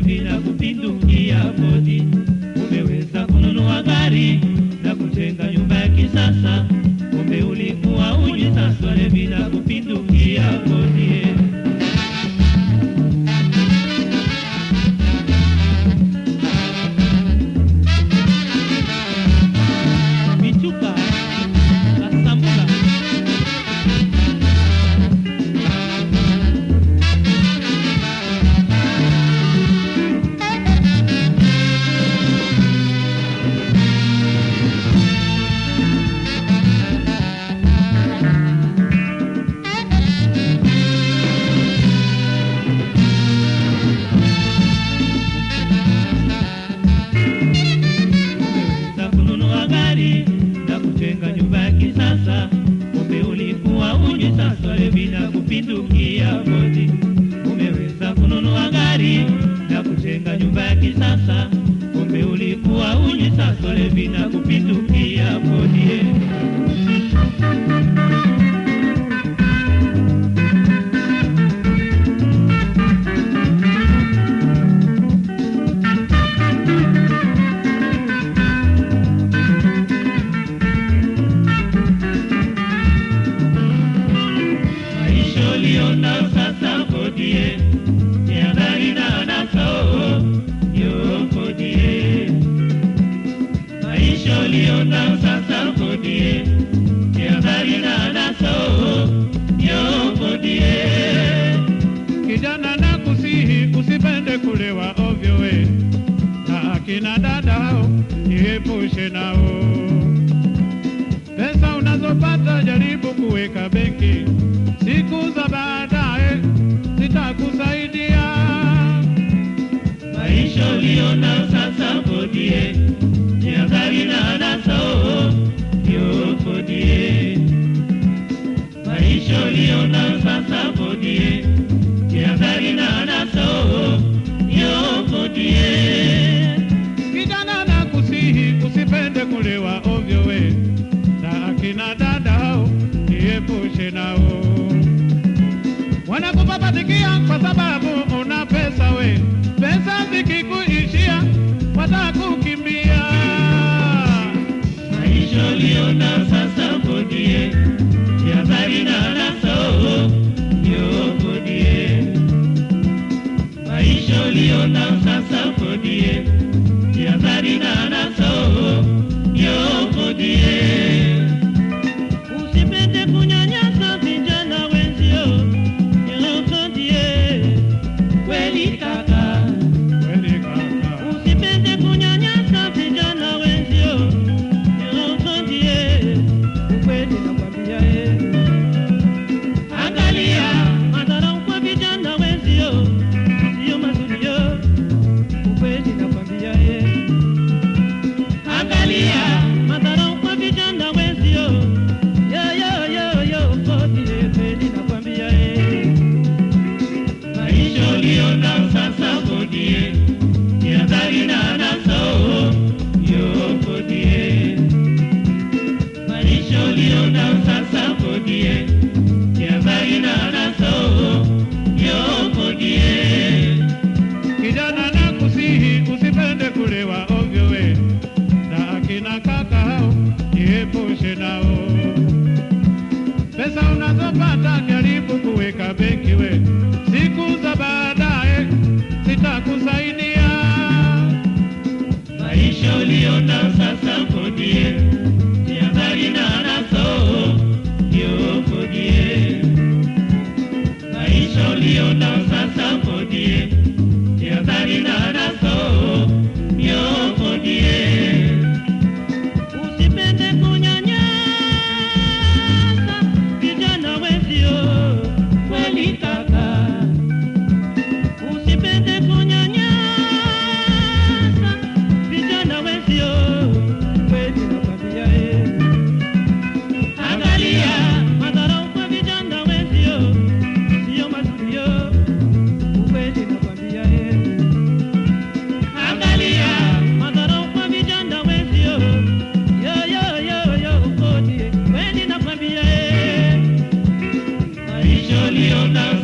vira o kasoro bila kupindukia boti. Umeweza kununua gari na kujenga nyumba ya kisasa, kumbe ulikuwa unywi sasole bila kupindukia kina dada, jiepushe nao. Pesa unazopata jaribu kuweka benki, siku za baadaye zitakusaidia. Maisha uliona sasa, kodie ni hatari na anasa Tulia kwa sababu una pesa we, pesa zikikuishia watakukimbia. Maisha uliona sasa mbodie, ya bari na naso niepushe nao. Pesa unazopata jaribu kuweka benki, we siku za baadaye sitakusaidia. Maisha uliona sasa kodie, habari na naso ndio kodie. Maisha uliona sasa kodie, habari na You're not.